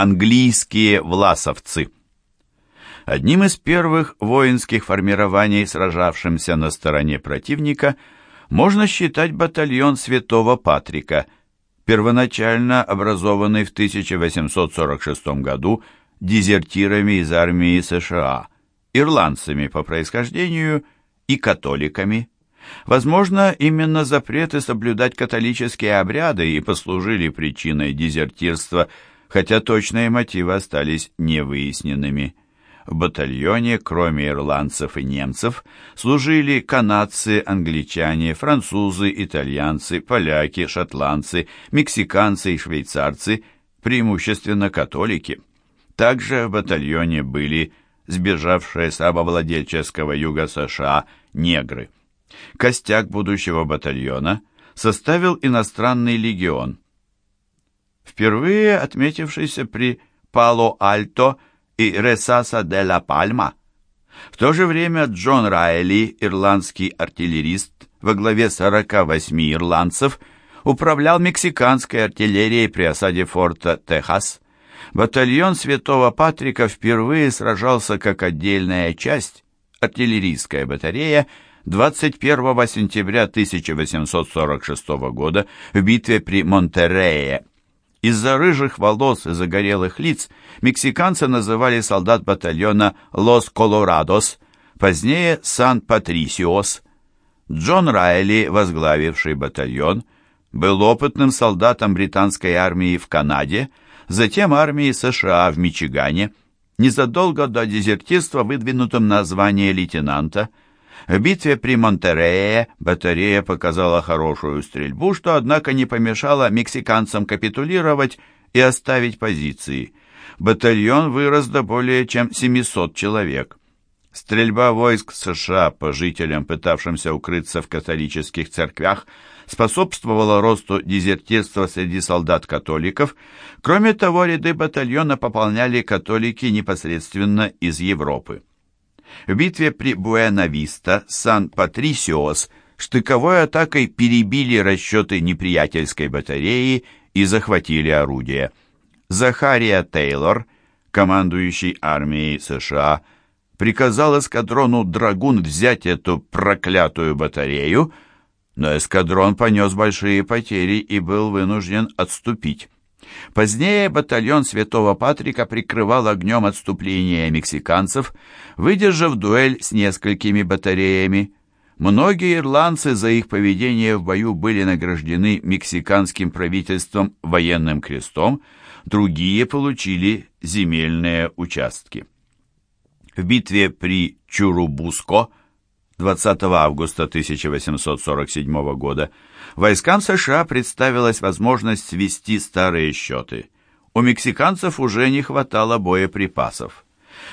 Английские власовцы. Одним из первых воинских формирований, сражавшимся на стороне противника, можно считать батальон Святого Патрика, первоначально образованный в 1846 году дезертирами из армии США, ирландцами по происхождению и католиками. Возможно, именно запреты соблюдать католические обряды и послужили причиной дезертирства, хотя точные мотивы остались невыясненными. В батальоне, кроме ирландцев и немцев, служили канадцы, англичане, французы, итальянцы, поляки, шотландцы, мексиканцы и швейцарцы, преимущественно католики. Также в батальоне были сбежавшие с рабовладельческого юга США негры. Костяк будущего батальона составил иностранный легион. Впервые отметившийся при Пало-Альто и Ресаса де ла Пальма. В то же время Джон Райли, ирландский артиллерист, во главе 48 ирландцев, управлял мексиканской артиллерией при осаде форта Техас. Батальон Святого Патрика впервые сражался как отдельная часть, артиллерийская батарея, 21 сентября 1846 года в битве при Монтерее. Из-за рыжих волос и загорелых лиц мексиканцы называли солдат батальона «Лос Колорадос», позднее «Сан-Патрисиос». Джон Райли, возглавивший батальон, был опытным солдатом британской армии в Канаде, затем армии США в Мичигане, незадолго до дезертирства выдвинутым на звание лейтенанта – в битве при Монтерее батарея показала хорошую стрельбу, что, однако, не помешало мексиканцам капитулировать и оставить позиции. Батальон вырос до более чем 700 человек. Стрельба войск США по жителям, пытавшимся укрыться в католических церквях, способствовала росту дезертирства среди солдат-католиков. Кроме того, ряды батальона пополняли католики непосредственно из Европы. В битве при Буэна-Виста Сан-Патрисиос штыковой атакой перебили расчеты неприятельской батареи и захватили орудие. Захария Тейлор, командующий армией США, приказал эскадрону «Драгун» взять эту проклятую батарею, но эскадрон понес большие потери и был вынужден отступить. Позднее батальон Святого Патрика прикрывал огнем отступление мексиканцев, выдержав дуэль с несколькими батареями. Многие ирландцы за их поведение в бою были награждены мексиканским правительством военным крестом, другие получили земельные участки. В битве при Чурубуско 20 августа 1847 года войскам США представилась возможность свести старые счеты. У мексиканцев уже не хватало боеприпасов.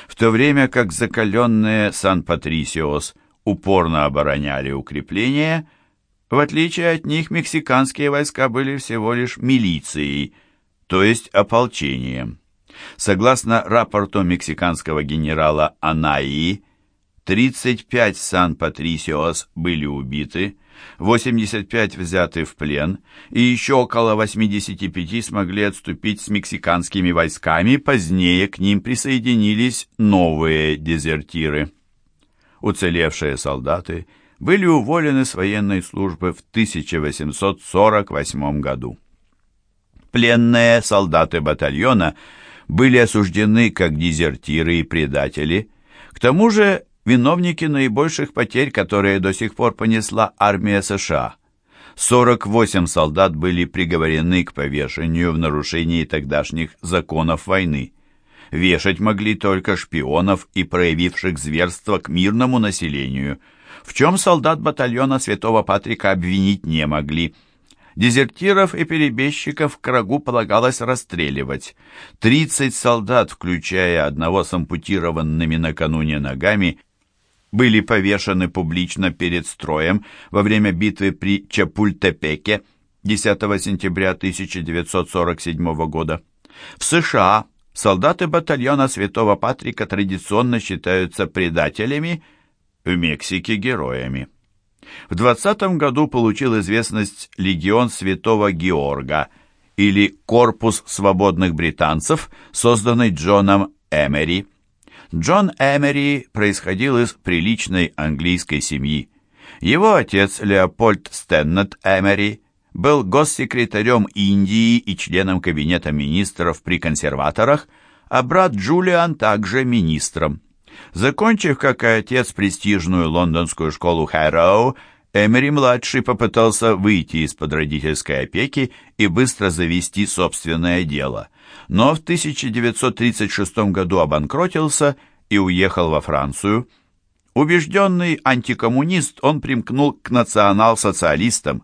В то время как закаленные Сан-Патрисиос упорно обороняли укрепления, в отличие от них мексиканские войска были всего лишь милицией, то есть ополчением. Согласно рапорту мексиканского генерала Анаи, 35 Сан-Патрисиос были убиты, 85 взяты в плен, и еще около 85 смогли отступить с мексиканскими войсками, позднее к ним присоединились новые дезертиры. Уцелевшие солдаты были уволены с военной службы в 1848 году. Пленные солдаты батальона были осуждены как дезертиры и предатели, к тому же виновники наибольших потерь, которые до сих пор понесла армия США. 48 солдат были приговорены к повешению в нарушении тогдашних законов войны. Вешать могли только шпионов и проявивших зверство к мирному населению, в чем солдат батальона Святого Патрика обвинить не могли. Дезертиров и перебежчиков в Крагу полагалось расстреливать. 30 солдат, включая одного с ампутированными накануне ногами, были повешены публично перед строем во время битвы при Чапультепеке 10 сентября 1947 года. В США солдаты батальона Святого Патрика традиционно считаются предателями, в Мексике – героями. В 20 году получил известность легион Святого Георга, или «Корпус свободных британцев», созданный Джоном Эмери. Джон Эмери происходил из приличной английской семьи. Его отец Леопольд Стеннет Эмери был госсекретарем Индии и членом Кабинета министров при консерваторах, а брат Джулиан также министром. Закончив, как и отец, престижную лондонскую школу Хэроу, Эмери-младший попытался выйти из-под родительской опеки и быстро завести собственное дело, но в 1936 году обанкротился и уехал во Францию. Убежденный антикоммунист, он примкнул к национал-социалистам.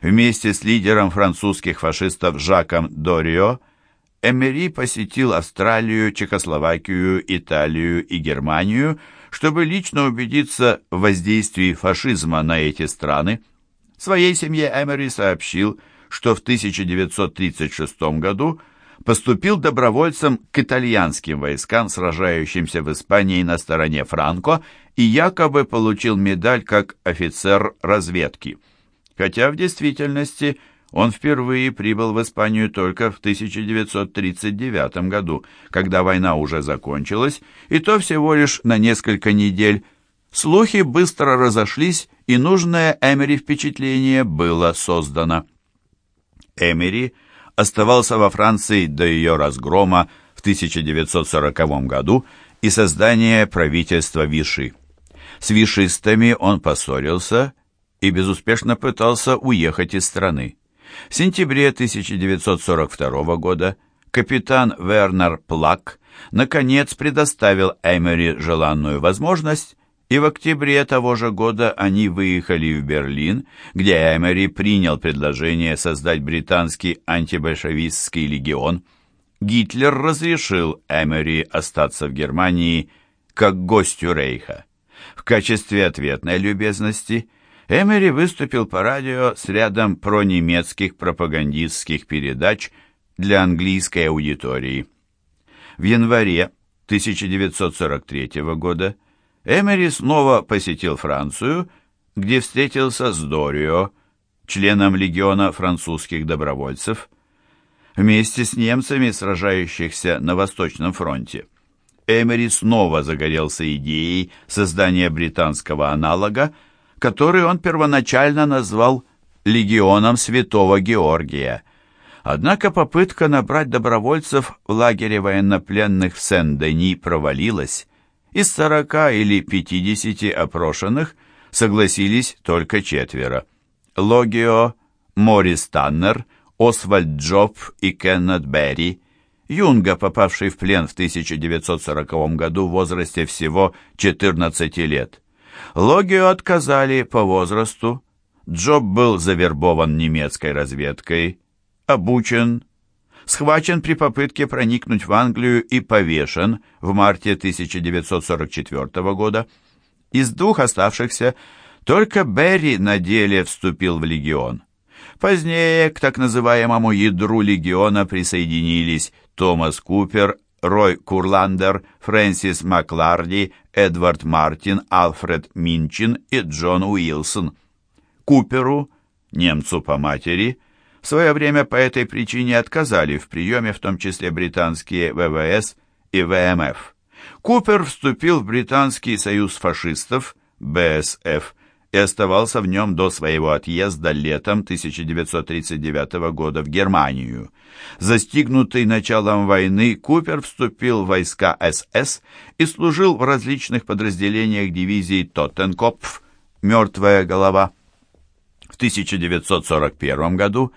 Вместе с лидером французских фашистов Жаком Дорио Эмери посетил Австралию, Чехословакию, Италию и Германию, чтобы лично убедиться в воздействии фашизма на эти страны. Своей семье Эмери сообщил, что в 1936 году поступил добровольцем к итальянским войскам, сражающимся в Испании на стороне Франко, и якобы получил медаль как офицер разведки. Хотя в действительности – он впервые прибыл в Испанию только в 1939 году, когда война уже закончилась, и то всего лишь на несколько недель. Слухи быстро разошлись, и нужное Эмери впечатление было создано. Эмери оставался во Франции до ее разгрома в 1940 году и создания правительства Виши. С вишистами он поссорился и безуспешно пытался уехать из страны. В сентябре 1942 года капитан Вернер Плак наконец предоставил Эмери желанную возможность, и в октябре того же года они выехали в Берлин, где Эмери принял предложение создать британский антибольшевистский легион. Гитлер разрешил Эмери остаться в Германии как гостю Рейха. В качестве ответной любезности – Эмери выступил по радио с рядом пронемецких пропагандистских передач для английской аудитории. В январе 1943 года Эмери снова посетил Францию, где встретился с Дорио, членом легиона французских добровольцев, вместе с немцами, сражающихся на Восточном фронте. Эмери снова загорелся идеей создания британского аналога, который он первоначально назвал «Легионом Святого Георгия». Однако попытка набрать добровольцев в лагере военнопленных в Сен-Дени провалилась. Из 40 или 50 опрошенных согласились только четверо. Логио, Морис Таннер, Освальд Джоб и Кеннет Берри. Юнга, попавший в плен в 1940 году в возрасте всего 14 лет. Логию отказали по возрасту. Джоб был завербован немецкой разведкой, обучен, схвачен при попытке проникнуть в Англию и повешен в марте 1944 года. Из двух оставшихся только Берри на деле вступил в легион. Позднее к так называемому ядру легиона присоединились Томас Купер, Рой Курландер, Фрэнсис Макларди, Эдвард Мартин, Алфред Минчин и Джон Уилсон. Куперу, немцу по матери, в свое время по этой причине отказали в приеме, в том числе британские ВВС и ВМФ. Купер вступил в Британский союз фашистов, БСФ, и оставался в нем до своего отъезда летом 1939 года в Германию. Застигнутый началом войны, Купер вступил в войска СС и служил в различных подразделениях дивизии Тоттенкопф «Мертвая голова». В 1941 году,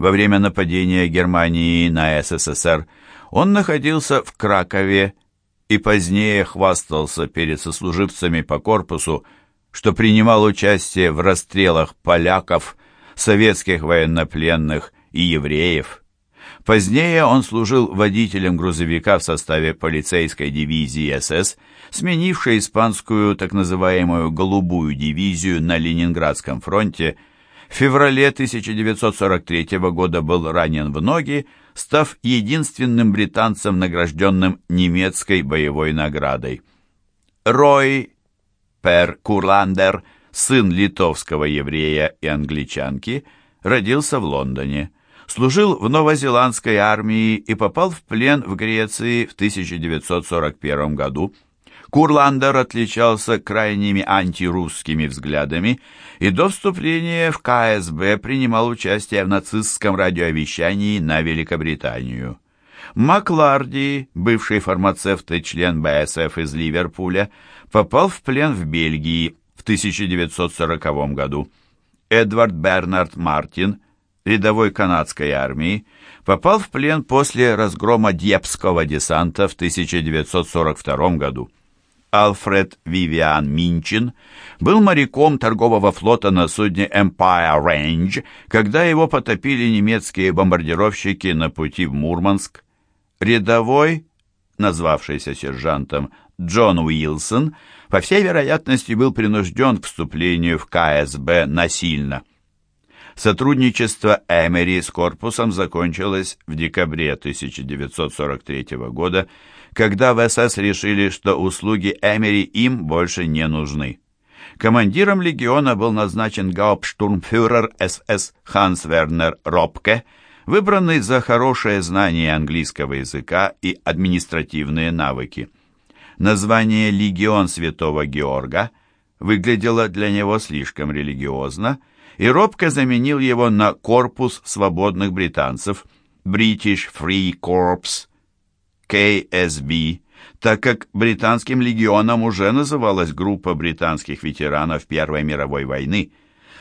во время нападения Германии на СССР, он находился в Кракове и позднее хвастался перед сослуживцами по корпусу, что принимал участие в расстрелах поляков, советских военнопленных и евреев. Позднее он служил водителем грузовика в составе полицейской дивизии СС, сменившей испанскую так называемую «голубую дивизию» на Ленинградском фронте. В феврале 1943 года был ранен в ноги, став единственным британцем, награжденным немецкой боевой наградой. Рой Пер Курландер, сын литовского еврея и англичанки, родился в Лондоне. служил в новозеландской армии и попал в плен в Греции в 1941 году. Курландер отличался крайними антирусскими взглядами и до вступления в КСБ принимал участие в нацистском радиовещании на Великобританию. Макларди, бывший фармацевт и член БСФ из Ливерпуля, попал в плен в Бельгии в 1940 году. Эдвард Бернард Мартин, рядовой канадской армии, попал в плен после разгрома Дьепского десанта в 1942 году. Альфред Вивиан Минчин был моряком торгового флота на судне Empire Range, когда его потопили немецкие бомбардировщики на пути в Мурманск. Рядовой, назвавшийся сержантом Джон Уилсон, по всей вероятности был принужден к вступлению в КСБ насильно. Сотрудничество Эмери с корпусом закончилось в декабре 1943 года, когда в СС решили, что услуги Эмери им больше не нужны. Командиром легиона был назначен гауптштурмфюрер СС Ханс Вернер Ропке, выбранный за хорошее знание английского языка и административные навыки. Название «Легион Святого Георга» выглядело для него слишком религиозно, и робко заменил его на «Корпус свободных британцев» British Free Corps KSB, так как британским легионом уже называлась группа британских ветеранов Первой мировой войны.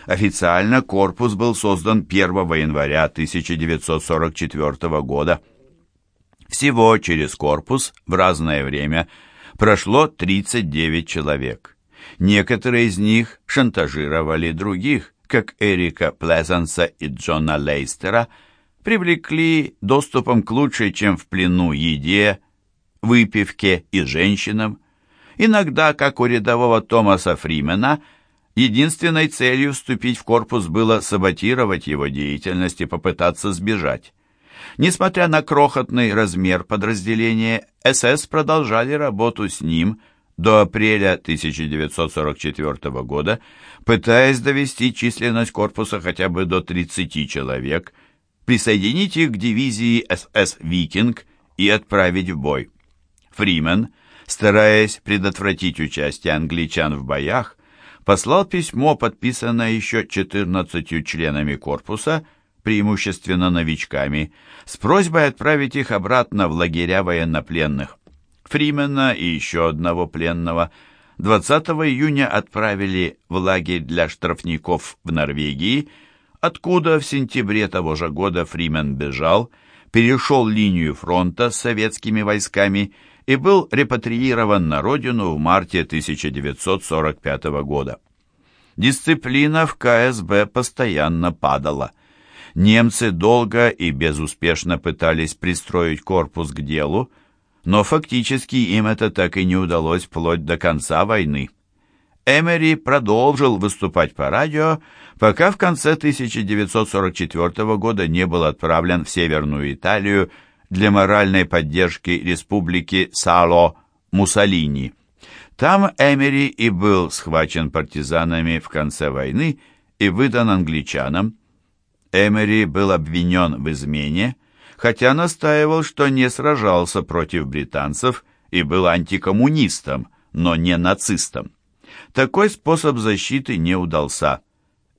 Официально корпус был создан 1 января 1944 года. Всего через корпус в разное время прошло 39 человек. Некоторые из них шантажировали других, как Эрика Плезанса и Джона Лейстера – привлекли доступом к лучшей, чем в плену, еде, выпивке и женщинам. Иногда, как у рядового Томаса Фримена, единственной целью вступить в корпус было саботировать его деятельность и попытаться сбежать. Несмотря на крохотный размер подразделения, СС продолжали работу с ним до апреля 1944 года, пытаясь довести численность корпуса хотя бы до 30 человек – присоединить их к дивизии СС «Викинг» и отправить в бой. Фримен, стараясь предотвратить участие англичан в боях, послал письмо, подписанное еще 14 членами корпуса, преимущественно новичками, с просьбой отправить их обратно в лагеря военнопленных. Фримена и еще одного пленного 20 июня отправили в лагерь для штрафников в Норвегии – откуда в сентябре того же года Фримен бежал, перешел линию фронта с советскими войсками и был репатриирован на родину в марте 1945 года. Дисциплина в КСБ постоянно падала. Немцы долго и безуспешно пытались пристроить корпус к делу, но фактически им это так и не удалось вплоть до конца войны. Эмери продолжил выступать по радио, пока в конце 1944 года не был отправлен в Северную Италию для моральной поддержки республики Сало Муссолини. Там Эмери и был схвачен партизанами в конце войны и выдан англичанам. Эмери был обвинен в измене, хотя настаивал, что не сражался против британцев и был антикоммунистом, но не нацистом. Такой способ защиты не удался.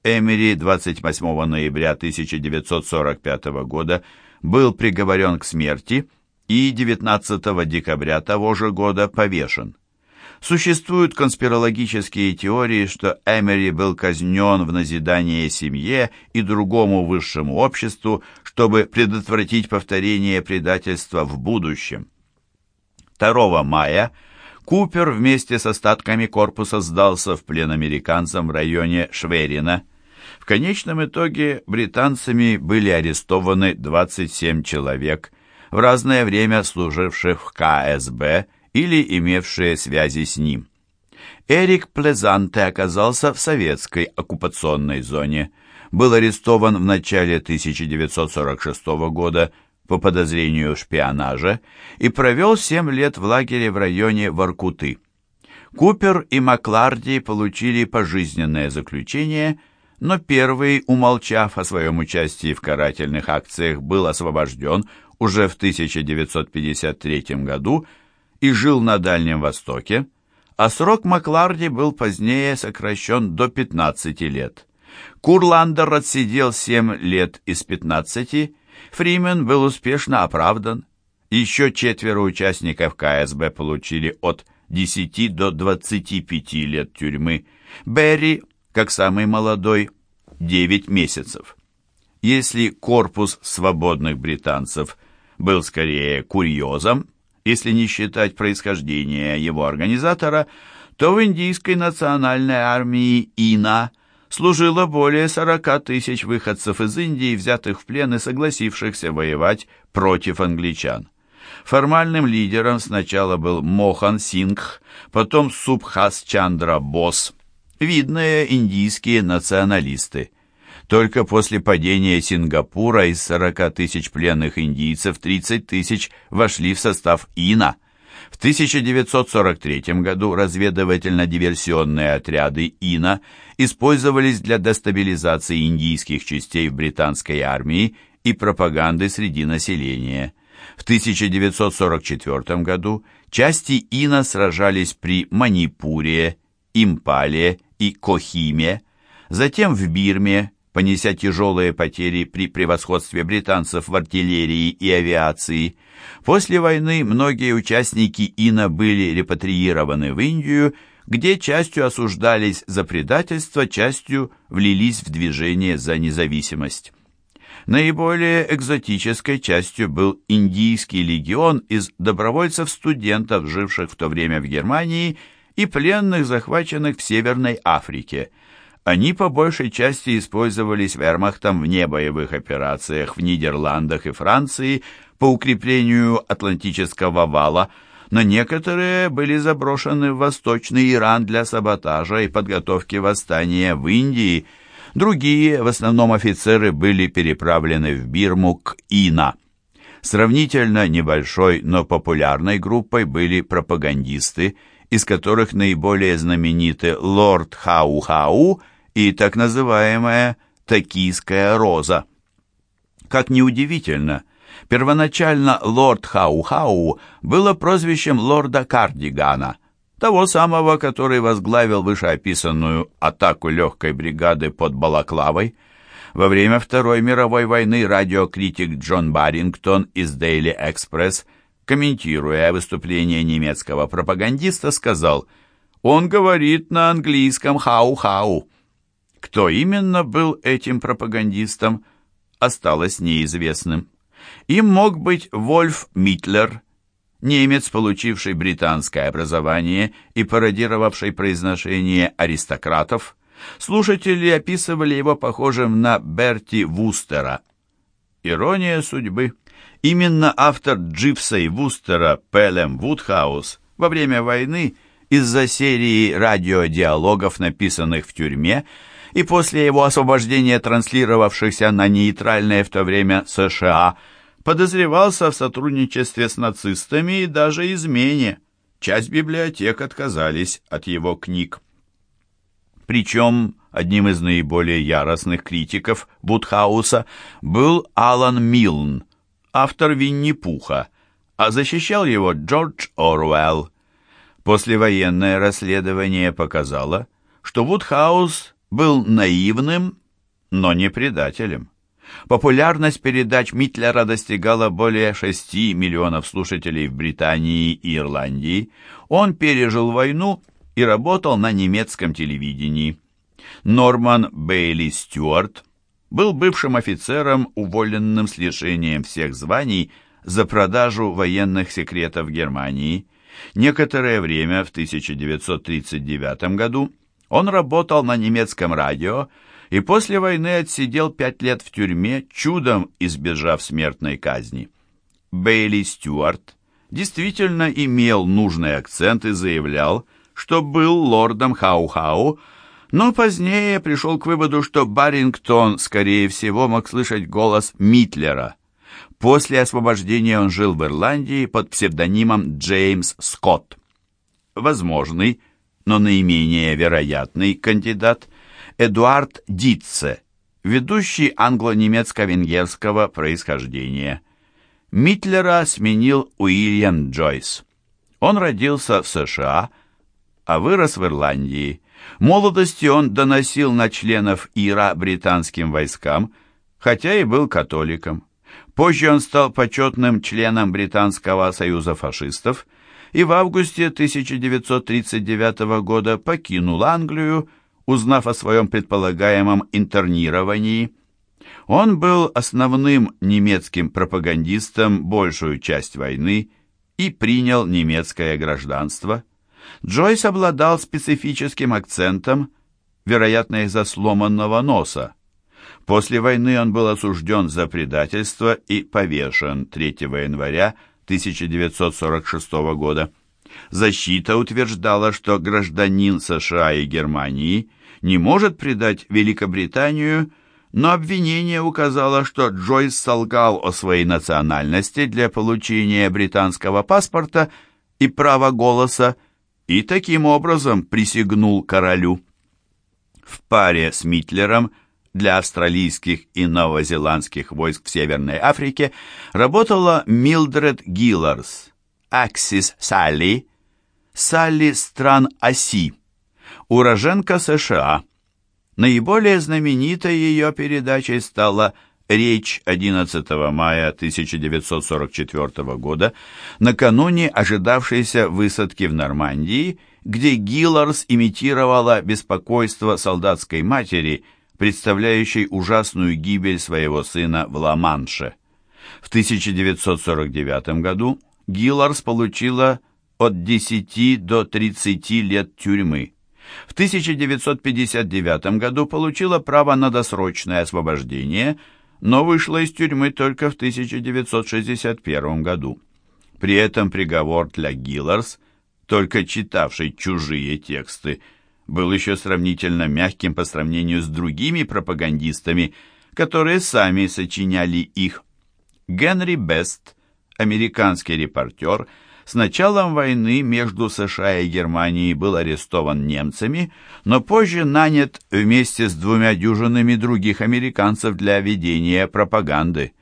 Эмери 28 ноября 1945 года был приговорен к смерти и 19 декабря того же года повешен. Существуют конспирологические теории, что Эмери был казнен в назидание семье и другому высшему обществу, чтобы предотвратить повторение предательства в будущем. 2 мая – Купер вместе с остатками корпуса сдался в плен американцам в районе Шверина. В конечном итоге британцами были арестованы 27 человек, в разное время служивших в КСБ или имевшие связи с ним. Эрик Плезанте оказался в советской оккупационной зоне. Был арестован в начале 1946 года по подозрению в шпионаже и провел 7 лет в лагере в районе Воркуты. Купер и Макларди получили пожизненное заключение, но первый, умолчав о своем участии в карательных акциях, был освобожден уже в 1953 году и жил на Дальнем Востоке, а срок Макларди был позднее сокращен до 15 лет. Курландер отсидел 7 лет из 15, Фримен был успешно оправдан. Еще четверо участников КСБ получили от 10 до 25 лет тюрьмы. Берри, как самый молодой, 9 месяцев. Если корпус свободных британцев был скорее курьезом, если не считать происхождения его организатора, то в индийской национальной армии ИНА служило более 40 тысяч выходцев из Индии, взятых в плен и согласившихся воевать против англичан. Формальным лидером сначала был Мохан Сингх, потом Субхас Чандра Босс, видные индийские националисты. Только после падения Сингапура из 40 тысяч пленных индийцев 30 тысяч вошли в состав ИНА. В 1943 году разведывательно-диверсионные отряды ИНА использовались для дестабилизации индийских частей в британской армии и пропаганды среди населения. В 1944 году части ИНА сражались при Манипуре, Импале и Кохиме, затем в Бирме, понеся тяжелые потери при превосходстве британцев в артиллерии и авиации. После войны многие участники ИНА были репатриированы в Индию, где частью осуждались за предательство, частью влились в движение за независимость. Наиболее экзотической частью был индийский легион из добровольцев-студентов, живших в то время в Германии, и пленных, захваченных в Северной Африке. Они по большей части использовались вермахтом в небоевых операциях в Нидерландах и Франции по укреплению Атлантического вала, но некоторые были заброшены в Восточный Иран для саботажа и подготовки восстания в Индии – Другие, в основном офицеры, были переправлены в Бирму к Ина. Сравнительно небольшой, но популярной группой были пропагандисты, из которых наиболее знамениты лорд Хау-Хау и так называемая «Токийская роза». Как неудивительно, первоначально лорд Хау-Хау было прозвищем лорда Кардигана – того самого, который возглавил вышеописанную атаку легкой бригады под Балаклавой. Во время Второй мировой войны радиокритик Джон Баррингтон из Daily Express, комментируя выступление немецкого пропагандиста, сказал «Он говорит на английском «хау-хау». Кто именно был этим пропагандистом, осталось неизвестным. Им мог быть Вольф Митлер – немец, получивший британское образование и пародировавший произношение аристократов, слушатели описывали его похожим на Берти Вустера. Ирония судьбы. Именно автор Дживса и Вустера Пелем Вудхаус во время войны из-за серии радиодиалогов, написанных в тюрьме, и после его освобождения транслировавшихся на нейтральное в то время США – подозревался в сотрудничестве с нацистами и даже измене. Часть библиотек отказались от его книг. Причем одним из наиболее яростных критиков Будхауса был Алан Милн, автор Винни-Пуха, а защищал его Джордж Оруэлл. Послевоенное расследование показало, что Вудхаус был наивным, но не предателем. Популярность передач Митлера достигала более 6 миллионов слушателей в Британии и Ирландии. Он пережил войну и работал на немецком телевидении. Норман Бейли Стюарт был бывшим офицером, уволенным с лишением всех званий за продажу военных секретов Германии. Некоторое время, в 1939 году, он работал на немецком радио, и после войны отсидел пять лет в тюрьме, чудом избежав смертной казни. Бейли Стюарт действительно имел нужный акцент и заявлял, что был лордом Хау-Хау, но позднее пришел к выводу, что Барингтон, скорее всего, мог слышать голос Митлера. После освобождения он жил в Ирландии под псевдонимом Джеймс Скотт. Возможный, но наименее вероятный кандидат – Эдуард Дитце, ведущий англо-немецко-венгерского происхождения. Митлера сменил Уильям Джойс. Он родился в США, а вырос в Ирландии. Молодости он доносил на членов ИРА британским войскам, хотя и был католиком. Позже он стал почетным членом Британского союза фашистов и в августе 1939 года покинул Англию, узнав о своем предполагаемом интернировании. Он был основным немецким пропагандистом большую часть войны и принял немецкое гражданство. Джойс обладал специфическим акцентом, вероятно, из-за сломанного носа. После войны он был осужден за предательство и повешен 3 января 1946 года. Защита утверждала, что гражданин США и Германии не может предать Великобританию, но обвинение указало, что Джойс солгал о своей национальности для получения британского паспорта и права голоса и таким образом присягнул королю. В паре с Митлером для австралийских и новозеландских войск в Северной Африке работала Милдред Гилларс, Аксис Салли, Салли стран оси, уроженка США. Наиболее знаменитой ее передачей стала речь 11 мая 1944 года, накануне ожидавшейся высадки в Нормандии, где Гилларс имитировала беспокойство солдатской матери – представляющей ужасную гибель своего сына в Ла-Манше. В 1949 году Гилларс получила от 10 до 30 лет тюрьмы. В 1959 году получила право на досрочное освобождение, но вышла из тюрьмы только в 1961 году. При этом приговор для Гилларс, только читавшей чужие тексты, был еще сравнительно мягким по сравнению с другими пропагандистами, которые сами сочиняли их. Генри Бест, американский репортер, с началом войны между США и Германией был арестован немцами, но позже нанят вместе с двумя дюжинами других американцев для ведения пропаганды.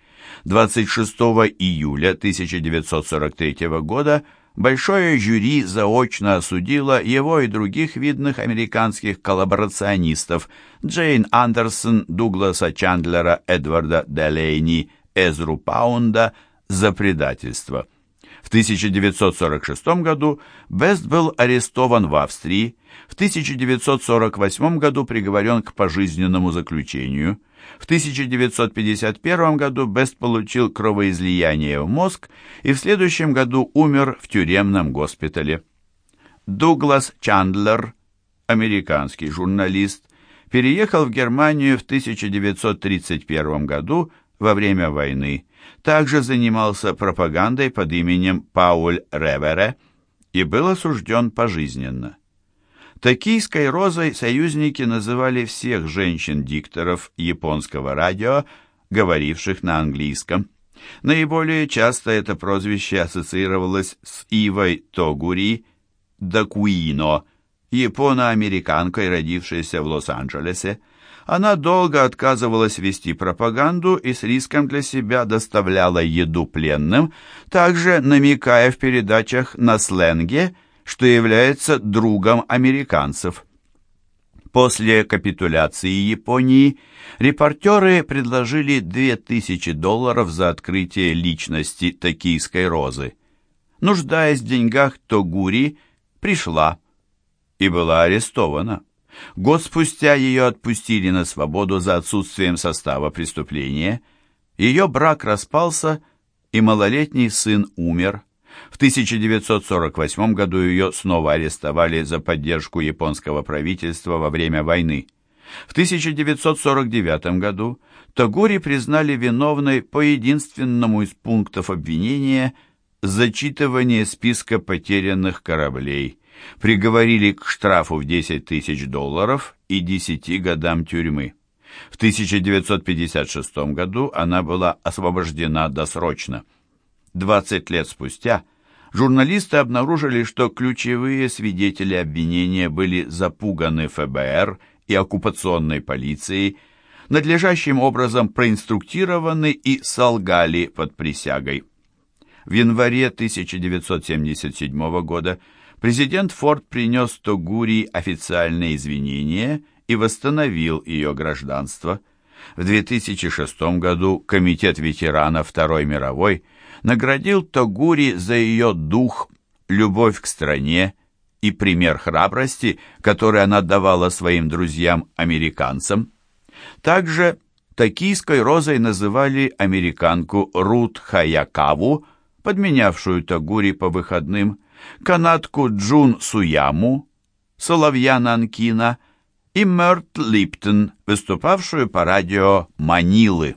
26 июля 1943 года большое жюри заочно осудило его и других видных американских коллаборационистов Джейн Андерсон, Дугласа Чандлера, Эдварда Делейни, Эзру Паунда за предательство. В 1946 году Бест был арестован в Австрии, в 1948 году приговорен к пожизненному заключению – в 1951 году Бест получил кровоизлияние в мозг и в следующем году умер в тюремном госпитале. Дуглас Чандлер, американский журналист, переехал в Германию в 1931 году во время войны. Также занимался пропагандой под именем Пауль Ревере и был осужден пожизненно. Токийской розой союзники называли всех женщин-дикторов японского радио, говоривших на английском. Наиболее часто это прозвище ассоциировалось с Ивой Тогури Дакуино, японо-американкой, родившейся в Лос-Анджелесе. Она долго отказывалась вести пропаганду и с риском для себя доставляла еду пленным, также намекая в передачах на сленге – что является другом американцев. После капитуляции Японии репортеры предложили 2000 долларов за открытие личности токийской розы. Нуждаясь в деньгах, Тогури пришла и была арестована. Год спустя ее отпустили на свободу за отсутствием состава преступления. Ее брак распался, и малолетний сын умер. В 1948 году ее снова арестовали за поддержку японского правительства во время войны. В 1949 году Тогури признали виновной по единственному из пунктов обвинения зачитывание списка потерянных кораблей, приговорили к штрафу в 10 тысяч долларов и 10 годам тюрьмы. В 1956 году она была освобождена досрочно. 20 лет спустя журналисты обнаружили, что ключевые свидетели обвинения были запуганы ФБР и оккупационной полицией, надлежащим образом проинструктированы и солгали под присягой. В январе 1977 года президент Форд принес Тогури официальные извинения и восстановил ее гражданство. В 2006 году Комитет ветеранов Второй мировой наградил Тогури за ее дух, любовь к стране и пример храбрости, который она давала своим друзьям-американцам. Также токийской розой называли американку Рут Хаякаву, подменявшую Тагури по выходным, канадку Джун Суяму, соловья Нанкина и Мёрт Липтон, выступавшую по радио Манилы.